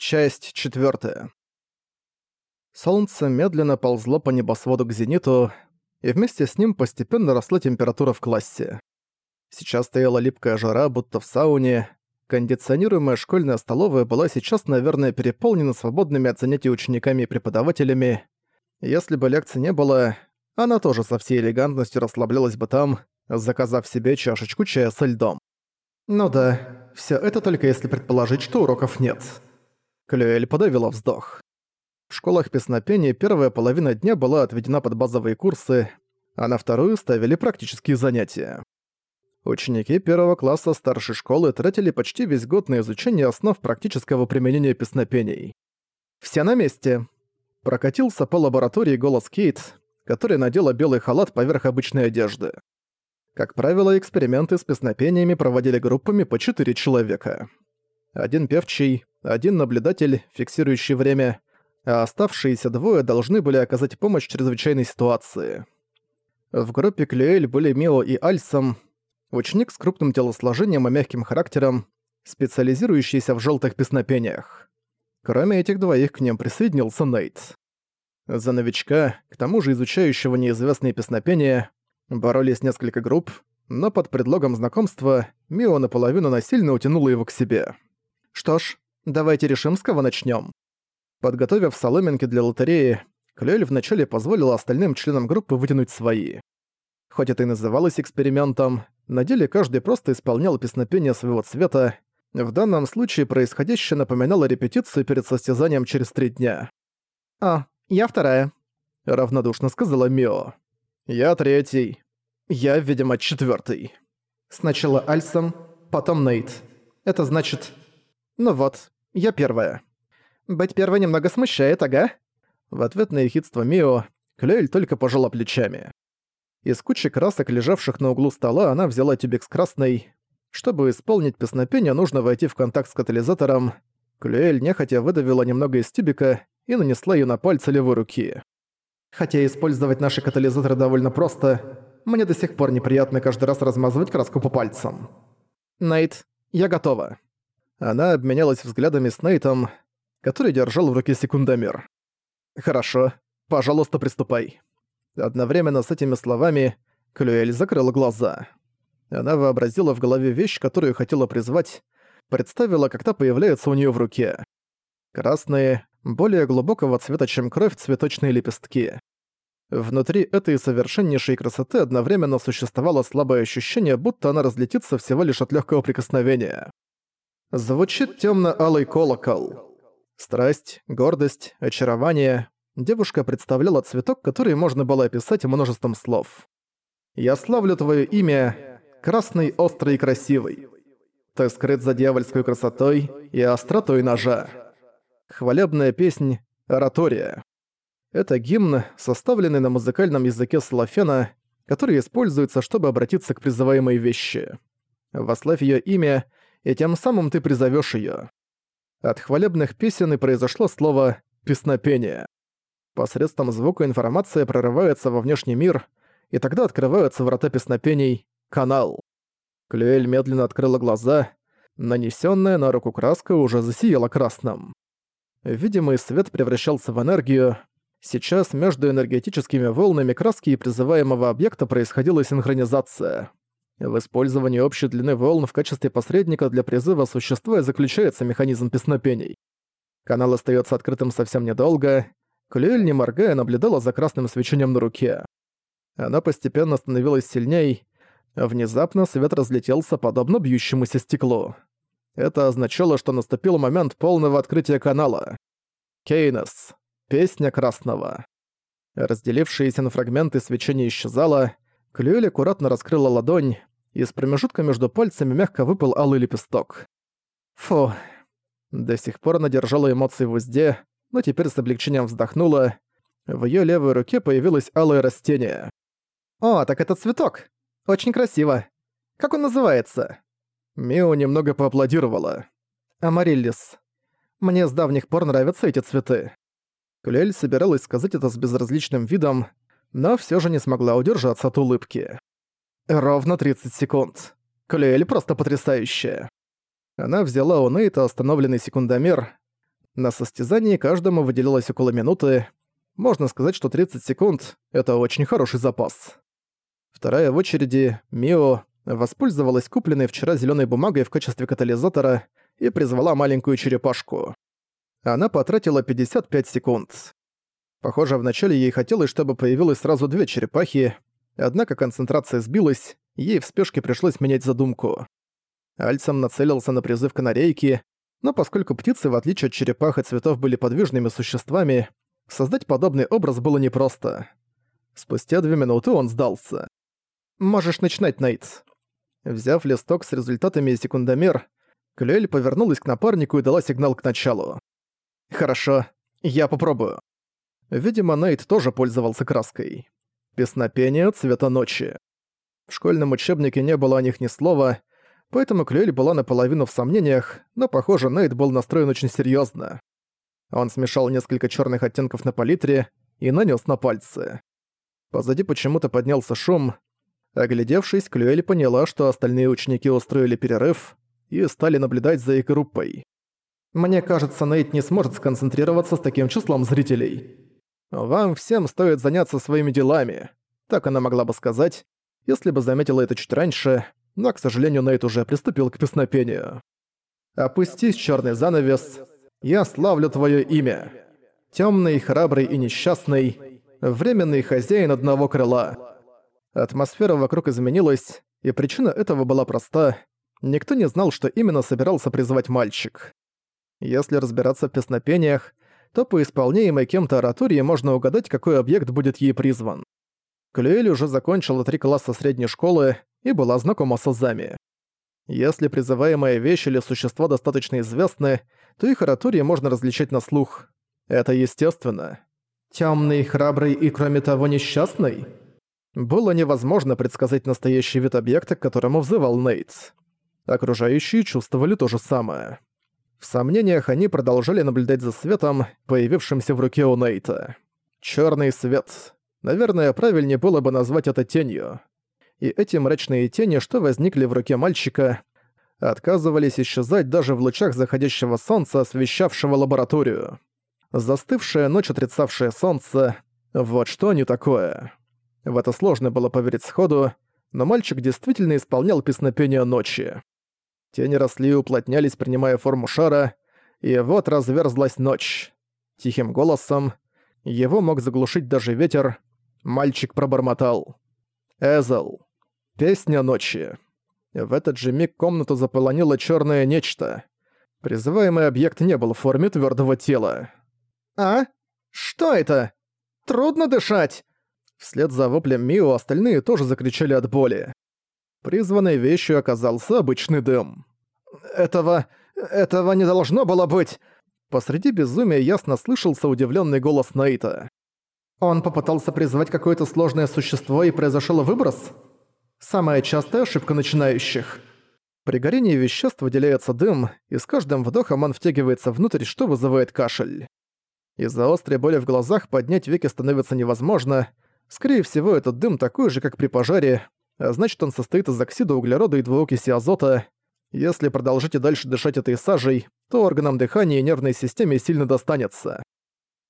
Часть четвертая. Солнце медленно ползло по небосводу к зениту, и вместе с ним постепенно росла температура в классе. Сейчас стояла липкая жара, будто в сауне. Кондиционируемая школьная столовая была сейчас, наверное, переполнена свободными от занятий учениками и преподавателями. Если бы лекций не было, она тоже со всей элегантностью расслаблялась бы там, заказав себе чашечку чая со льдом. Ну да, все это только если предположить, что уроков нет. Клюэль подавила вздох. В школах песнопения первая половина дня была отведена под базовые курсы, а на вторую ставили практические занятия. Ученики первого класса старшей школы тратили почти весь год на изучение основ практического применения песнопений. «Все на месте!» Прокатился по лаборатории голос Кейт, которая надела белый халат поверх обычной одежды. Как правило, эксперименты с песнопениями проводили группами по четыре человека. Один певчий, один наблюдатель, фиксирующий время, а оставшиеся двое должны были оказать помощь в чрезвычайной ситуации. В группе Клюэль были Мио и Альсом, ученик с крупным телосложением и мягким характером, специализирующийся в желтых песнопениях. Кроме этих двоих к ним присоединился Нейт. За новичка, к тому же изучающего неизвестные песнопения, боролись несколько групп, но под предлогом знакомства Мио наполовину насильно утянула его к себе. Что ж, давайте решим, с кого начнем. Подготовив соломинки для лотереи, Клюэль вначале позволила остальным членам группы вытянуть свои. Хоть это и называлось экспериментом, на деле каждый просто исполнял песнопение своего цвета, в данном случае происходящее напоминало репетицию перед состязанием через три дня. «А, я вторая», — равнодушно сказала Мио. «Я третий. Я, видимо, четвертый. Сначала Альсом, потом Нейт. Это значит, ну вот, я первая. Быть первой немного смущает, ага. В ответ на ехидство Мио, Клюэль только пожала плечами. Из кучи красок, лежавших на углу стола, она взяла тюбик с красной. Чтобы исполнить песнопение, нужно войти в контакт с катализатором. Клюэль нехотя выдавила немного из тюбика и нанесла ее на пальцы левой руки. Хотя использовать наши катализаторы довольно просто, мне до сих пор неприятно каждый раз размазывать краску по пальцам. Найт, я готова. Она обменялась взглядами с Нейтом, который держал в руке секундомер. «Хорошо. Пожалуйста, приступай». Одновременно с этими словами Клюэль закрыла глаза. Она вообразила в голове вещь, которую хотела призвать, представила, как та появляется у нее в руке. Красные, более глубокого цвета, чем кровь, цветочные лепестки. Внутри этой совершеннейшей красоты одновременно существовало слабое ощущение, будто она разлетится всего лишь от легкого прикосновения. Звучит темно-алый колокол. Страсть, гордость, очарование. Девушка представляла цветок, который можно было описать множеством слов. «Я славлю твое имя, красный, острый и красивый. Ты скрыт за дьявольской красотой и остротой ножа». Хвалебная песнь «Оратория». Это гимн, составленный на музыкальном языке слафена, который используется, чтобы обратиться к призываемой вещи. Вославь ее имя — и тем самым ты призовешь ее. От хвалебных песен и произошло слово «песнопение». Посредством звука информация прорывается во внешний мир, и тогда открываются врата песнопений «канал». Клюэль медленно открыла глаза, нанесенная на руку краска уже засияла красным. Видимый свет превращался в энергию. Сейчас между энергетическими волнами краски и призываемого объекта происходила синхронизация. В использовании общей длины волн в качестве посредника для призыва существа заключается механизм песнопений. Канал остается открытым совсем недолго. Клюэль, не моргая, наблюдала за красным свечением на руке. Она постепенно становилась сильней. Внезапно свет разлетелся подобно бьющемуся стеклу. Это означало, что наступил момент полного открытия канала. Кейнес. Песня Красного. Разделившиеся на фрагменты свечение исчезало, Клюэль аккуратно раскрыла ладонь, из промежутка между пальцами мягко выпал алый лепесток. Фу. До сих пор она держала эмоции в узде, но теперь с облегчением вздохнула. В её левой руке появилось алое растение. «О, так это цветок! Очень красиво! Как он называется?» Мио немного поаплодировала. «Амариллис. Мне с давних пор нравятся эти цветы». Клюэль собиралась сказать это с безразличным видом, но всё же не смогла удержаться от улыбки. Ровно 30 секунд. Клюэль просто потрясающая. Она взяла у Нейта остановленный секундомер. На состязании каждому выделилось около минуты. Можно сказать, что 30 секунд — это очень хороший запас. Вторая в очереди, Мио, воспользовалась купленной вчера зеленой бумагой в качестве катализатора и призвала маленькую черепашку. Она потратила 55 секунд. Похоже, вначале ей хотелось, чтобы появилось сразу две черепахи, однако концентрация сбилась, ей в спешке пришлось менять задумку. Альцем нацелился на призыв канарейки, но поскольку птицы, в отличие от черепах и цветов, были подвижными существами, создать подобный образ было непросто. Спустя две минуты он сдался. «Можешь начинать, Нейт». Взяв листок с результатами и секундомер, Клюэль повернулась к напарнику и дала сигнал к началу. «Хорошо, я попробую». Видимо, Нейт тоже пользовался краской. Песнопение цвета ночи. В школьном учебнике не было о них ни слова, поэтому Клюэль была наполовину в сомнениях, но, похоже, Нейт был настроен очень серьезно. Он смешал несколько черных оттенков на палитре и нанес на пальцы. Позади почему-то поднялся шум. Оглядевшись, Клюэль поняла, что остальные ученики устроили перерыв и стали наблюдать за их группой. «Мне кажется, Нейт не сможет сконцентрироваться с таким числом зрителей. Вам всем стоит заняться своими делами», так она могла бы сказать, если бы заметила это чуть раньше, но, к сожалению, Нейт уже приступил к песнопению. «Опустись, черный занавес, я славлю твое имя. Темный, храбрый и несчастный, временный хозяин одного крыла». Атмосфера вокруг изменилась, и причина этого была проста. Никто не знал, что именно собирался призвать мальчик. Если разбираться в песнопениях, то по исполняемой кем-то оратории можно угадать, какой объект будет ей призван. Клюэль уже закончила три класса средней школы и была знакома с азами. Если призываемая вещь или существо достаточно известны, то их оратории можно различать на слух. Это естественно. Темный, храбрый и, кроме того, несчастный? Было невозможно предсказать настоящий вид объекта, к которому взывал Нейтс. Окружающие чувствовали то же самое. В сомнениях они продолжали наблюдать за светом, появившимся в руке у Нейта. Черный свет. Наверное, правильнее было бы назвать это тенью и эти мрачные тени, что возникли в руке мальчика, отказывались исчезать даже в лучах заходящего солнца, освещавшего лабораторию. Застывшая ночь, отрицавшая солнце — вот что не такое. В это сложно было поверить сходу, но мальчик действительно исполнял песнопение ночи. Тени росли и уплотнялись, принимая форму шара, и вот разверзлась ночь. Тихим голосом, его мог заглушить даже ветер, мальчик пробормотал. «Эзел». Песня ночи. В этот же миг комнату заполонило черное нечто. Призываемый объект не был в форме твердого тела. «А? Что это? Трудно дышать!» Вслед за воплем Мио остальные тоже закричали от боли. Призванной вещью оказался обычный дым. «Этого... этого не должно было быть!» Посреди безумия ясно слышался удивленный голос Наита. «Он попытался призвать какое-то сложное существо и произошел выброс?» Самая частая ошибка начинающих. При горении веществ выделяется дым, и с каждым вдохом он втягивается внутрь, что вызывает кашель. Из-за острой боли в глазах поднять веки становится невозможно. Скорее всего, этот дым такой же, как при пожаре, а значит, он состоит из оксида углерода и двуокиси азота. Если продолжить и дальше дышать этой сажей, то органам дыхания и нервной системе сильно достанется.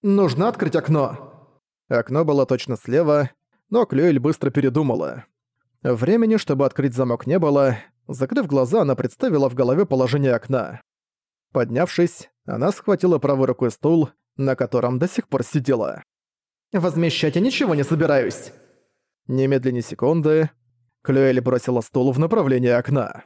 «Нужно открыть окно!» Окно было точно слева, но Клюэль быстро передумала. Времени, чтобы открыть замок, не было. Закрыв глаза, она представила в голове положение окна. Поднявшись, она схватила правой рукой стул, на котором до сих пор сидела. «Возмещать я ничего не собираюсь!» Немедленно секунды, Клюэль бросила стул в направлении окна.